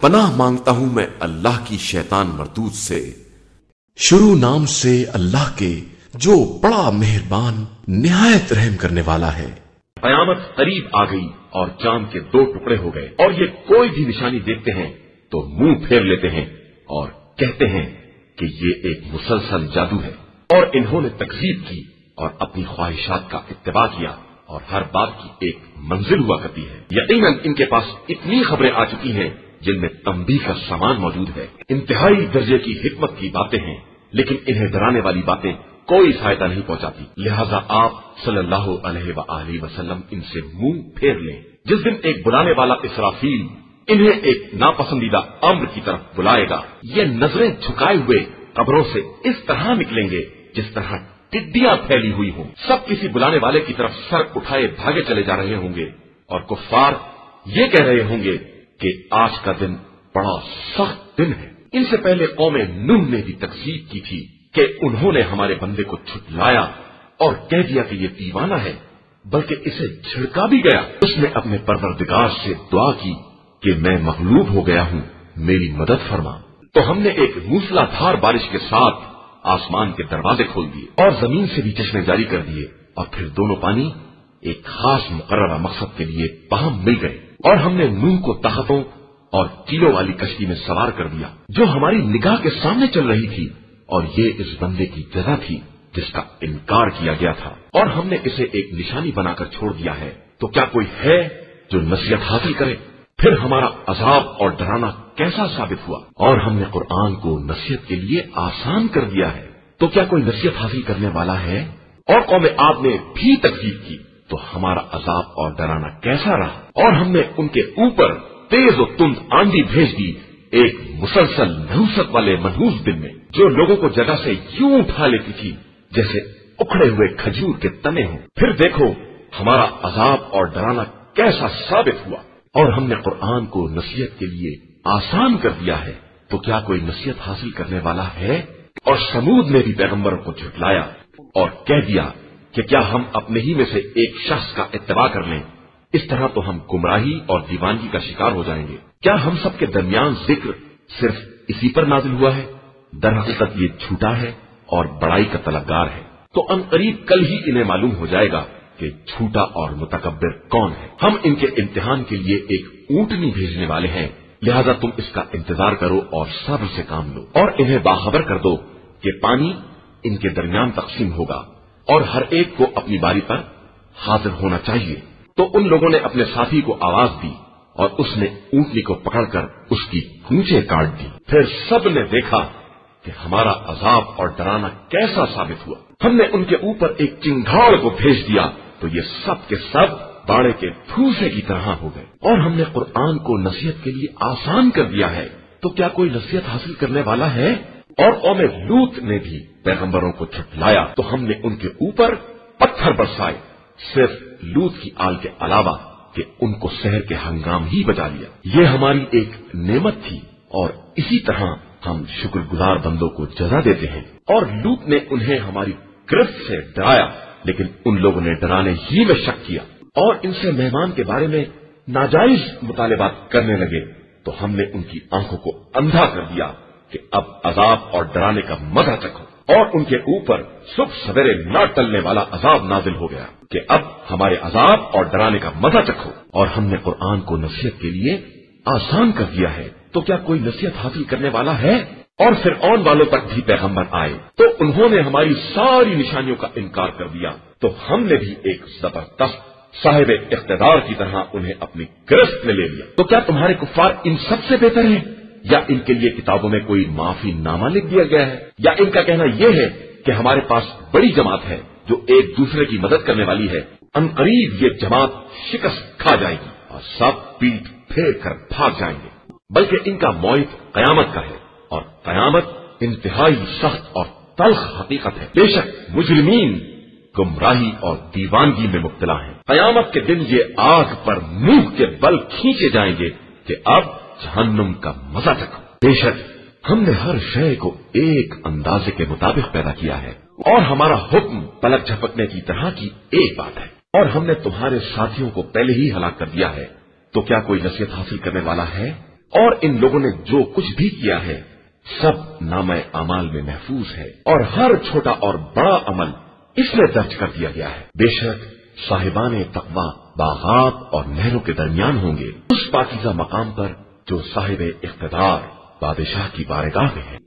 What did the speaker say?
پناہ مانگتا ہوں میں اللہ کی شیطان مردود سے۔ شروع نام سے اللہ کے جو بڑا مہربان، نہایت رحم کرنے والا ہے۔ قیامت قریب آ گئی اور چاند کے دو ٹکڑے ہو گئے۔ اور یہ کوئی بھی نشانی دیکھتے ہیں تو منہ پھیر لیتے ہیں اور کہتے ہیں کہ یہ ایک مسلسل جادو ہے۔ اور انہوں نے تقسیب کی اور اپنی خواہشات کا اتباع کیا اور ہر بات کی ایک منزل ہوا کرتی ہے۔ یقیناً ان کے پاس اتنی خبریں آ چکی ہیں جن میں تمبی کا سامان موجود ہے۔ انتہائی درجے کی حکمت کی باتیں ہیں، لیکن انہیں ڈرانے والی باتیں کوئی فائدہ نہیں پہنچاتی۔ لہذا آپ صلی اللہ علیہ وآلہ وسلم ان سے منہ پھیر لیں۔ جس دن ایک بلانے والا اسرافیل انہیں ایک ناپسندیدہ امر کی طرف بلائے گا، یہ نظریں جھکائے ہوئے قبروں سے اس طرح نکلیں گے جس طرح ٹڈیاں پھیلی ہوئی ہوں۔ سب کسی بلانے والے کی طرف سر اٹھائے بھاگے چلے جا رہے ہوں گے اور کفار یہ کہہ رہے ہوں گے کہ آج کا دن بڑا سخت دن ہے۔ ان سے پہلے قوم نوح نے بھی تقسیم کی تھی کہ انہوں نے ہمارے بندے کو چھٹلایا اور کہہ دیا کہ یہ دیوانہ ہے، بلکہ اسے چھڑکا بھی گیا۔ اس نے اپنے پروردگار سے دعا کی کہ میں مغلوب ہو گیا ہوں، میری مدد فرما۔ تو ہم نے ایک موسلا دھار بارش کے ساتھ آسمان کے دروازے کھول دیے اور زمین سے بھی چشمے جاری کر دیے اور پھر دونوں پانی ایک خاص مقررہ مقصد کے لیے پہم مل گئے۔ اور ہم نے نوح کو تختوں اور کیلوں والی کشتی میں سوار کر دیا، جو ہماری نگاہ کے سامنے چل رہی تھی، اور یہ اس بندے کی جگہ تھی جس کا انکار کیا گیا تھا۔ اور ہم نے اسے ایک نشانی بنا کر چھوڑ دیا ہے۔ تو کیا کوئی ہے جو نصیحت حاصل کرے؟ پھر ہمارا عذاب اور ڈرانا کیسا ثابت ہوا؟ اور ہم نے قرآن کو نصیحت کے لیے آسان کر دیا ہے۔ تو کیا کوئی نصیحت حاصل کرنے والا ہے؟ اور قوم آپ نے بھی تقسیم کی۔ تو ہمارا عذاب اور ڈرانا کیسا رہا؟ اور ہم نے ان کے اوپر تیز و تند آندھی بھیج دی ایک مسلسل نحوست والے منہوس دن میں، جو لوگوں کو جگہ سے یوں اٹھا لیتی تھی جیسے اکھڑے ہوئے کھجور کے تنے ہوں۔ پھر دیکھو، ہمارا عذاب اور ڈرانا کیسا ثابت ہوا۔ اور ہم نے قرآن کو نصیحت کے لیے آسان کر دیا ہے۔ تو کیا کوئی نصیحت حاصل کرنے والا ہے؟ اور سمود نے بھی پیغمبروں کو جھٹلایا اور کہہ دیا کہ کیا ہم اپنے ہی میں سے ایک شخص کا اتباع کر لیں؟ اس طرح تو ہم گمراہی اور دیوانگی کا شکار ہو جائیں گے۔ کیا ہم سب کے درمیان ذکر صرف اسی پر نازل ہوا ہے؟ در حقیقت یہ جھوٹا ہے اور بڑائی کا طلبگار ہے۔ تو ان قریب کل ہی انہیں معلوم ہو جائے گا کہ جھوٹا اور متکبر کون ہے۔ ہم ان کے امتحان کے لیے ایک اونٹنی بھیجنے والے ہیں۔ لہذا تم اس کا انتظار کرو اور صبر سے کام لو۔ اور انہیں باخبر کر دو کہ پانی ان کے درمیان تقسیم ہوگا۔ اور ہر ایک کو اپنی باری پر حاضر ہونا چاہیے۔ تو ان لوگوں نے اپنے ساتھی کو آواز دی اور اس نے اونٹنی کو پکڑ کر اس کی کونچے کاٹ دی۔ پھر سب نے دیکھا کہ ہمارا عذاب اور ڈرانا کیسا ثابت ہوا۔ ہم نے ان کے اوپر ایک چنگاڑ کو بھیج دیا تو یہ سب کے سب باڑے کے پھوسے کی طرح ہو گئے۔ اور ہم نے قرآن کو نصیحت کے لیے آسان کر دیا ہے۔ تو کیا کوئی نصیحت حاصل کرنے والا ہے؟ اور قوم لوت نے بھی پیغمبروں کو چھٹلایا تو ہم نے ان کے اوپر پتھر برسائے، صرف لوت کی آل کے علاوہ کہ ان کو شہر کے ہنگام ہی بچا لیا۔ یہ ہماری ایک نعمت تھی اور اسی طرح ہم شکر گزار بندوں کو جزا دیتے ہیں۔ اور لوت نے انہیں ہماری گرفت سے ڈرایا، لیکن ان لوگوں نے ڈرانے ہی میں شک کیا۔ اور ان سے مہمان کے بارے میں ناجائز مطالبات کرنے لگے۔ تو ہم نے ان کی آنکھوں کو اندھا کر دیا۔ کہ اب عذاب اور ڈرانے کا مزہ چکھو اور ان کے اوپر صبح سویرے نہ ٹلنے والا عذاب نازل ہو گیا کہ اب ہمارے عذاب اور ڈرانے کا مزہ چکھو اور ہم نے قرآن کو نصیحت کے لیے آسان کر دیا ہے۔ تو کیا کوئی نصیحت حاصل کرنے والا ہے؟ اور پھر آن والوں تک بھی پیغمبر آئے۔ تو انہوں نے ہماری ساری نشانیوں کا انکار کر دیا۔ تو ہم نے بھی ایک زبردست صاحب اقتدار کی طرح انہیں اپنی گرست میں لے لیا۔ تو کیا تمہارے کفار ان سب سے بہتر ہیں؟ یا ان کے لیے کتابوں میں کوئی معافی نامہ لکھ دیا گیا ہے، یا ان کا کہنا یہ ہے کہ ہمارے پاس بڑی جماعت ہے جو ایک دوسرے کی مدد کرنے والی ہے۔ ان قریب یہ جماعت شکست کھا جائے گی اور سب پیٹ پھیر کر بھاگ جائیں گے۔ بلکہ ان کا معیت قیامت کا ہے اور قیامت انتہائی سخت اور تلخ حقیقت ہے۔ بے شک مجرمین گمراہی اور دیوانگی میں مبتلا ہیں۔ قیامت کے دن یہ آگ پر منہ کے بل کھینچے جائیں گے کہ اب جہنم کا مزہ چکھو بے شک، ہم نے ہر شے کو ایک اندازے کے مطابق پیدا کیا ہے۔ اور ہمارا حکم پلک جھپکنے کی طرح کی ایک بات ہے۔ اور ہم نے تمہارے ساتھیوں کو پہلے ہی ہلاک کر دیا ہے۔ تو کیا کوئی نصیحت حاصل کرنے والا ہے؟ اور ان لوگوں نے جو کچھ بھی کیا ہے، سب نام امال میں محفوظ ہے۔ اور ہر چھوٹا اور بڑا عمل اس میں درج کر دیا گیا ہے۔ بے شک، صاحبان تقوا باغات اور نہروں کے درمیان ہوں گے۔ اس پاکیزہ مقام پر جو صاحب اقتدار بادشاہ کی بارگاہ میں ہے